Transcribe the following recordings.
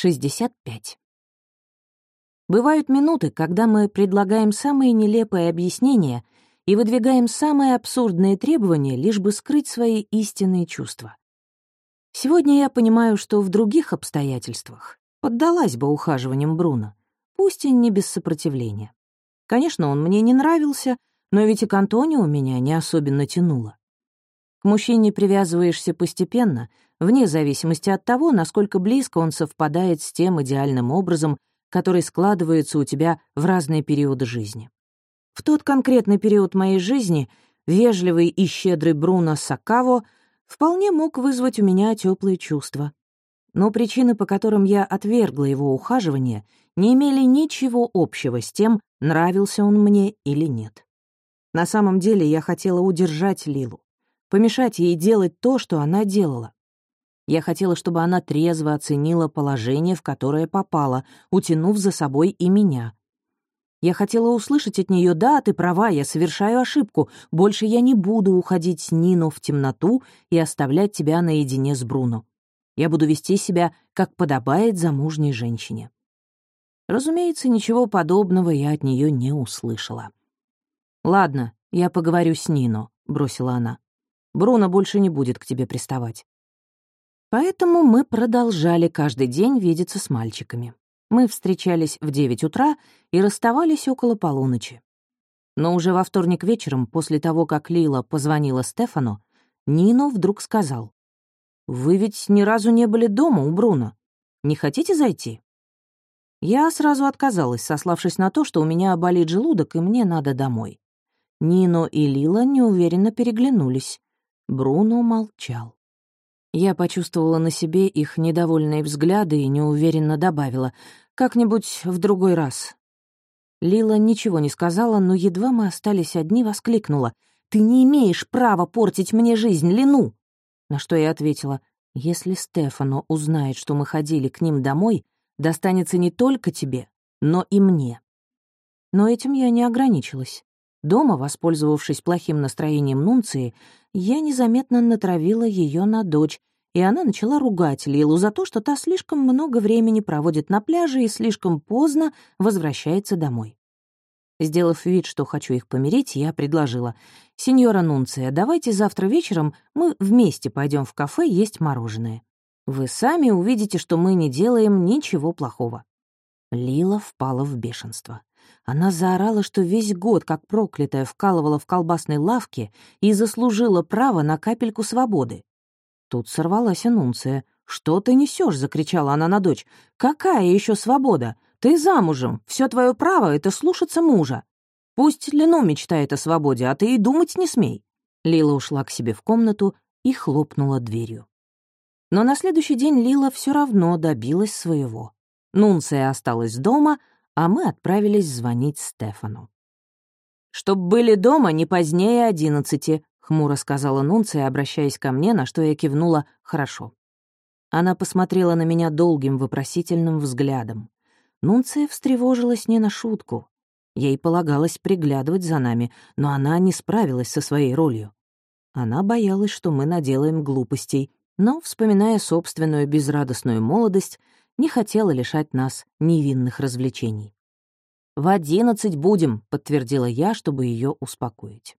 65. Бывают минуты, когда мы предлагаем самые нелепые объяснения и выдвигаем самые абсурдные требования, лишь бы скрыть свои истинные чувства. Сегодня я понимаю, что в других обстоятельствах поддалась бы ухаживаниям Бруно, пусть и не без сопротивления. Конечно, он мне не нравился, но ведь и к Антонио меня не особенно тянуло. К мужчине привязываешься постепенно, вне зависимости от того, насколько близко он совпадает с тем идеальным образом, который складывается у тебя в разные периоды жизни. В тот конкретный период моей жизни вежливый и щедрый Бруно Сакаво вполне мог вызвать у меня теплые чувства. Но причины, по которым я отвергла его ухаживание, не имели ничего общего с тем, нравился он мне или нет. На самом деле я хотела удержать Лилу, помешать ей делать то, что она делала. Я хотела, чтобы она трезво оценила положение, в которое попала, утянув за собой и меня. Я хотела услышать от нее «Да, ты права, я совершаю ошибку. Больше я не буду уходить с Нино в темноту и оставлять тебя наедине с Бруно. Я буду вести себя, как подобает замужней женщине». Разумеется, ничего подобного я от нее не услышала. «Ладно, я поговорю с Нино», — бросила она. «Бруно больше не будет к тебе приставать». Поэтому мы продолжали каждый день видеться с мальчиками. Мы встречались в 9 утра и расставались около полуночи. Но уже во вторник вечером, после того, как Лила позвонила Стефану, Нино вдруг сказал, «Вы ведь ни разу не были дома у Бруно. Не хотите зайти?» Я сразу отказалась, сославшись на то, что у меня болит желудок и мне надо домой. Нино и Лила неуверенно переглянулись. Бруно молчал. Я почувствовала на себе их недовольные взгляды и неуверенно добавила «как-нибудь в другой раз». Лила ничего не сказала, но едва мы остались одни, воскликнула «Ты не имеешь права портить мне жизнь, Лину!» На что я ответила «Если Стефано узнает, что мы ходили к ним домой, достанется не только тебе, но и мне». Но этим я не ограничилась. Дома, воспользовавшись плохим настроением Нунции, я незаметно натравила ее на дочь, и она начала ругать Лилу за то, что та слишком много времени проводит на пляже и слишком поздно возвращается домой. Сделав вид, что хочу их помирить, я предложила, «Сеньора Нунция, давайте завтра вечером мы вместе пойдем в кафе есть мороженое. Вы сами увидите, что мы не делаем ничего плохого». Лила впала в бешенство. Она заорала, что весь год, как проклятая, вкалывала в колбасной лавке и заслужила право на капельку свободы. Тут сорвалась анунция. «Что ты несешь? закричала она на дочь. «Какая еще свобода? Ты замужем. Все твое право — это слушаться мужа. Пусть Лену мечтает о свободе, а ты и думать не смей». Лила ушла к себе в комнату и хлопнула дверью. Но на следующий день Лила все равно добилась своего. Нунция осталась дома, а мы отправились звонить Стефану. «Чтоб были дома не позднее одиннадцати», хмуро сказала Нунция, обращаясь ко мне, на что я кивнула «хорошо». Она посмотрела на меня долгим вопросительным взглядом. Нунция встревожилась не на шутку. Ей полагалось приглядывать за нами, но она не справилась со своей ролью. Она боялась, что мы наделаем глупостей, но, вспоминая собственную безрадостную молодость, не хотела лишать нас невинных развлечений. «В одиннадцать будем», — подтвердила я, чтобы ее успокоить.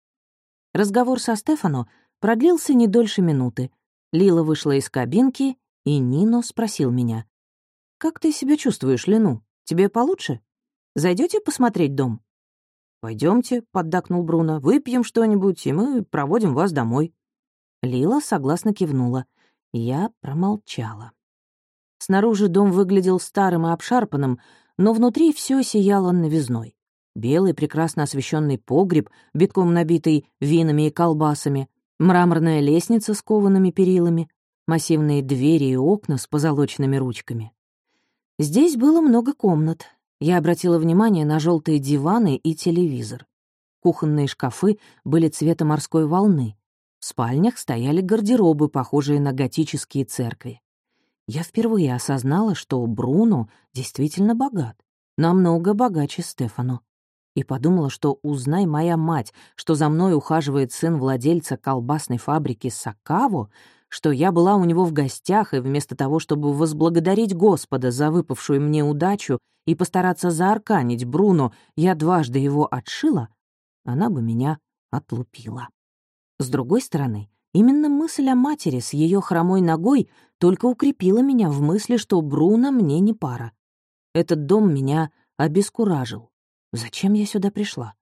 Разговор со Стефано продлился не дольше минуты. Лила вышла из кабинки, и Нино спросил меня. «Как ты себя чувствуешь, Лину? Тебе получше? Зайдете посмотреть дом?» Пойдемте, поддакнул Бруно, — «выпьем что-нибудь, и мы проводим вас домой». Лила согласно кивнула. Я промолчала. Снаружи дом выглядел старым и обшарпанным, но внутри все сияло новизной белый прекрасно освещенный погреб, битком набитый винами и колбасами, мраморная лестница с коваными перилами, массивные двери и окна с позолоченными ручками. Здесь было много комнат. Я обратила внимание на желтые диваны и телевизор. Кухонные шкафы были цвета морской волны. В спальнях стояли гардеробы, похожие на готические церкви. Я впервые осознала, что Бруно действительно богат, намного богаче Стефано и подумала, что узнай моя мать, что за мной ухаживает сын владельца колбасной фабрики Сакаво, что я была у него в гостях, и вместо того, чтобы возблагодарить Господа за выпавшую мне удачу и постараться заарканить Бруно, я дважды его отшила, она бы меня отлупила. С другой стороны, именно мысль о матери с ее хромой ногой только укрепила меня в мысли, что Бруно мне не пара. Этот дом меня обескуражил. Зачем я сюда пришла?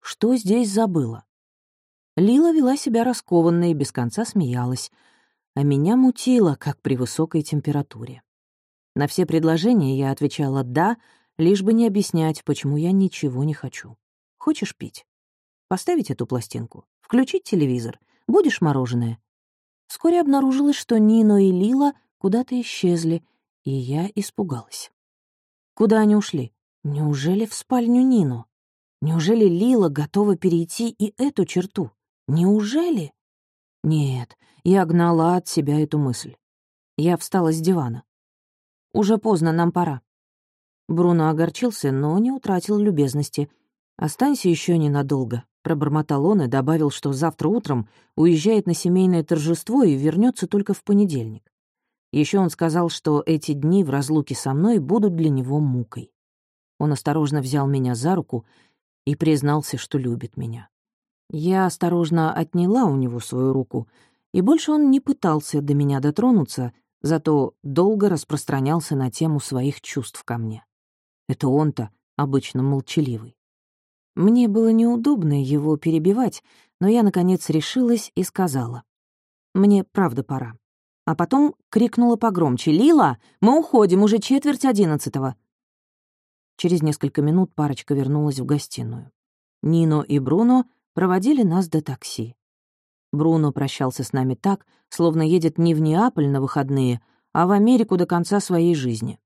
Что здесь забыла? Лила вела себя раскованно и без конца смеялась, а меня мутило, как при высокой температуре. На все предложения я отвечала «да», лишь бы не объяснять, почему я ничего не хочу. Хочешь пить? Поставить эту пластинку? Включить телевизор? Будешь мороженое? Вскоре обнаружилось, что Нино и Лила куда-то исчезли, и я испугалась. Куда они ушли? Неужели в спальню Нину? Неужели Лила готова перейти и эту черту? Неужели? Нет, я гнала от себя эту мысль. Я встала с дивана. «Уже поздно, нам пора». Бруно огорчился, но не утратил любезности. «Останься еще ненадолго», — пробормотал он и добавил, что завтра утром уезжает на семейное торжество и вернется только в понедельник. Еще он сказал, что эти дни в разлуке со мной будут для него мукой. Он осторожно взял меня за руку и признался, что любит меня. Я осторожно отняла у него свою руку, и больше он не пытался до меня дотронуться, зато долго распространялся на тему своих чувств ко мне. Это он-то обычно молчаливый. Мне было неудобно его перебивать, но я, наконец, решилась и сказала. «Мне правда пора». А потом крикнула погромче. «Лила, мы уходим, уже четверть одиннадцатого». Через несколько минут парочка вернулась в гостиную. Нино и Бруно проводили нас до такси. Бруно прощался с нами так, словно едет не в Неаполь на выходные, а в Америку до конца своей жизни.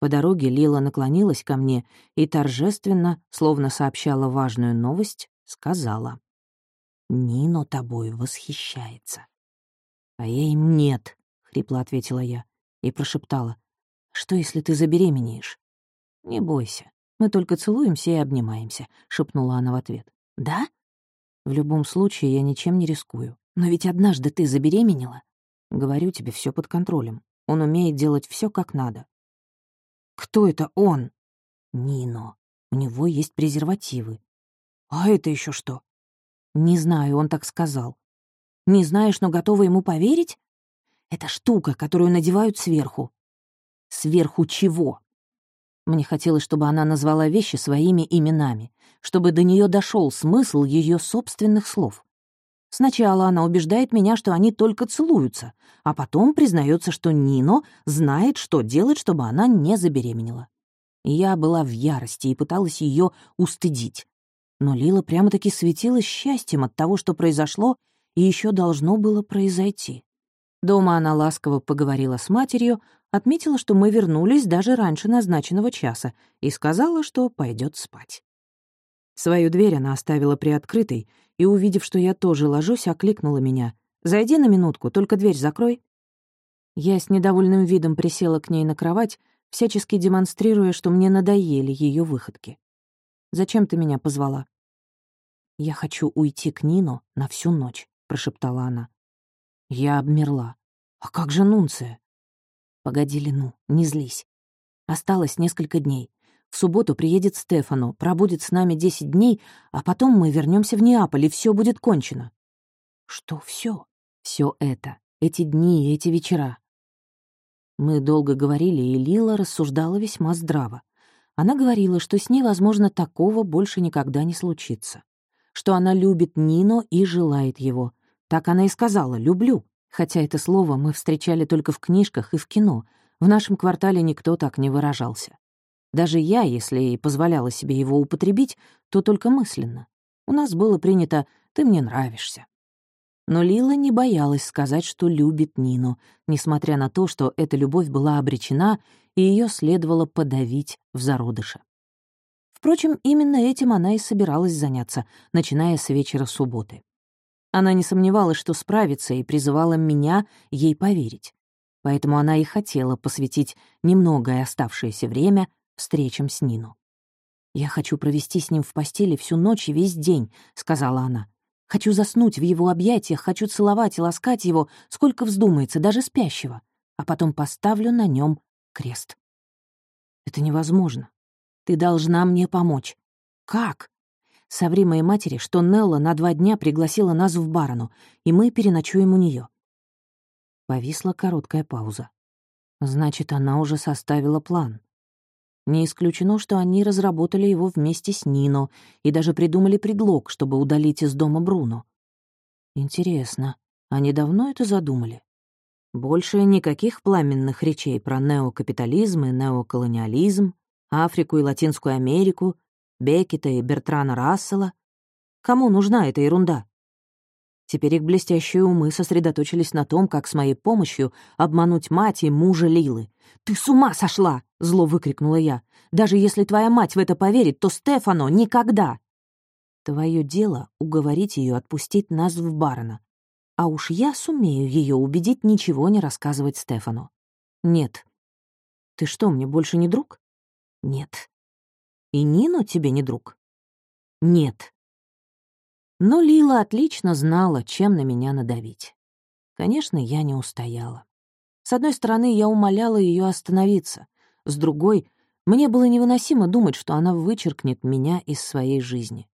По дороге Лила наклонилась ко мне и торжественно, словно сообщала важную новость, сказала. «Нино тобой восхищается». «А я им нет», — хрипло ответила я и прошептала. «Что, если ты забеременеешь?» «Не бойся, мы только целуемся и обнимаемся», — шепнула она в ответ. «Да?» «В любом случае я ничем не рискую. Но ведь однажды ты забеременела». «Говорю тебе, все под контролем. Он умеет делать все как надо». «Кто это он?» «Нино. У него есть презервативы». «А это еще что?» «Не знаю, он так сказал». «Не знаешь, но готова ему поверить?» «Это штука, которую надевают сверху». «Сверху чего?» Мне хотелось, чтобы она назвала вещи своими именами, чтобы до нее дошел смысл ее собственных слов. Сначала она убеждает меня, что они только целуются, а потом признается, что Нино знает, что делать, чтобы она не забеременела. Я была в ярости и пыталась ее устыдить. Но Лила прямо-таки светилась счастьем от того, что произошло и еще должно было произойти. Дома она ласково поговорила с матерью, отметила, что мы вернулись даже раньше назначенного часа, и сказала, что пойдет спать. Свою дверь она оставила приоткрытой и, увидев, что я тоже ложусь, окликнула меня. «Зайди на минутку, только дверь закрой». Я с недовольным видом присела к ней на кровать, всячески демонстрируя, что мне надоели ее выходки. «Зачем ты меня позвала?» «Я хочу уйти к Нину на всю ночь», — прошептала она. Я обмерла. «А как же Нунция?» «Погоди, Лену, не злись. Осталось несколько дней. В субботу приедет Стефану, пробудет с нами десять дней, а потом мы вернемся в Неаполь, и все будет кончено». «Что все? Все это, эти дни эти вечера». Мы долго говорили, и Лила рассуждала весьма здраво. Она говорила, что с ней, возможно, такого больше никогда не случится. Что она любит Нино и желает его — так она и сказала «люблю», хотя это слово мы встречали только в книжках и в кино. В нашем квартале никто так не выражался. Даже я, если и позволяла себе его употребить, то только мысленно. У нас было принято «ты мне нравишься». Но Лила не боялась сказать, что любит Нину, несмотря на то, что эта любовь была обречена, и ее следовало подавить в зародыше. Впрочем, именно этим она и собиралась заняться, начиная с вечера субботы. Она не сомневалась, что справится, и призывала меня ей поверить. Поэтому она и хотела посвятить немногое оставшееся время встречам с Нину. «Я хочу провести с ним в постели всю ночь и весь день», — сказала она. Хочу заснуть в его объятиях, хочу целовать и ласкать его, сколько вздумается, даже спящего, а потом поставлю на нем крест. Это невозможно. Ты должна мне помочь. Как? Соври моей матери, что Нелла на два дня пригласила нас в Барону, и мы переночуем у нее. Повисла короткая пауза. Значит, она уже составила план. Не исключено, что они разработали его вместе с Нино и даже придумали предлог, чтобы удалить из дома Бруно. Интересно, они давно это задумали? Больше никаких пламенных речей про неокапитализм и неоколониализм, Африку и Латинскую Америку, Беккета и Бертрана Рассела. Кому нужна эта ерунда? Теперь их блестящие умы сосредоточились на том, как с моей помощью обмануть мать и мужа Лилы. «Ты с ума сошла!» — зло выкрикнула я. «Даже если твоя мать в это поверит, то Стефано никогда!» Твое дело — уговорить ее отпустить нас в Барона. А уж я сумею ее убедить ничего не рассказывать Стефану. Нет. Ты что, мне больше не друг? Нет. И Нину тебе не друг? Нет. Но Лила отлично знала, чем на меня надавить. Конечно, я не устояла. С одной стороны, я умоляла ее остановиться. С другой, мне было невыносимо думать, что она вычеркнет меня из своей жизни.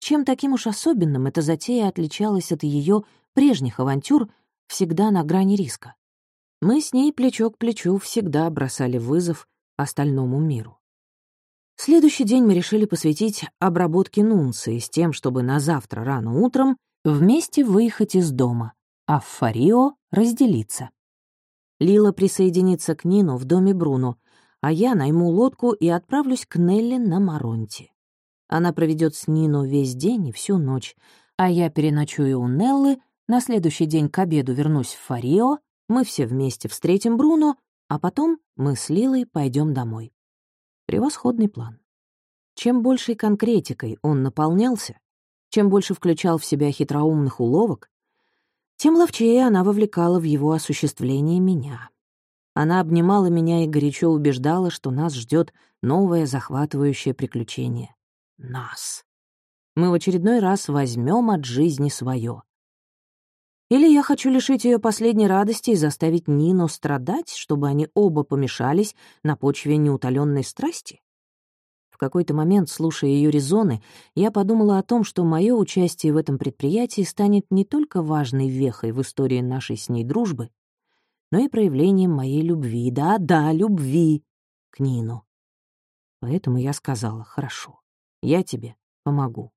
Чем таким уж особенным эта затея отличалась от ее прежних авантюр, всегда на грани риска. Мы с ней плечо к плечу всегда бросали вызов остальному миру. Следующий день мы решили посвятить обработке Нунции с тем, чтобы на завтра рано утром вместе выехать из дома, а в Фарио разделиться. Лила присоединится к Нину в доме Бруно, а я найму лодку и отправлюсь к Нелли на Маронте. Она проведет с Нино весь день и всю ночь, а я переночую у Неллы, на следующий день к обеду вернусь в Фарио, мы все вместе встретим Бруно, а потом мы с Лилой пойдем домой. Превосходный план. Чем большей конкретикой он наполнялся, чем больше включал в себя хитроумных уловок, тем ловчее она вовлекала в его осуществление меня. Она обнимала меня и горячо убеждала, что нас ждет новое захватывающее приключение. Нас. Мы в очередной раз возьмем от жизни свое. Или я хочу лишить ее последней радости и заставить Нину страдать, чтобы они оба помешались на почве неутоленной страсти? В какой-то момент, слушая ее резоны, я подумала о том, что мое участие в этом предприятии станет не только важной вехой в истории нашей с ней дружбы, но и проявлением моей любви, да-да, любви к Нину. Поэтому я сказала, хорошо, я тебе помогу.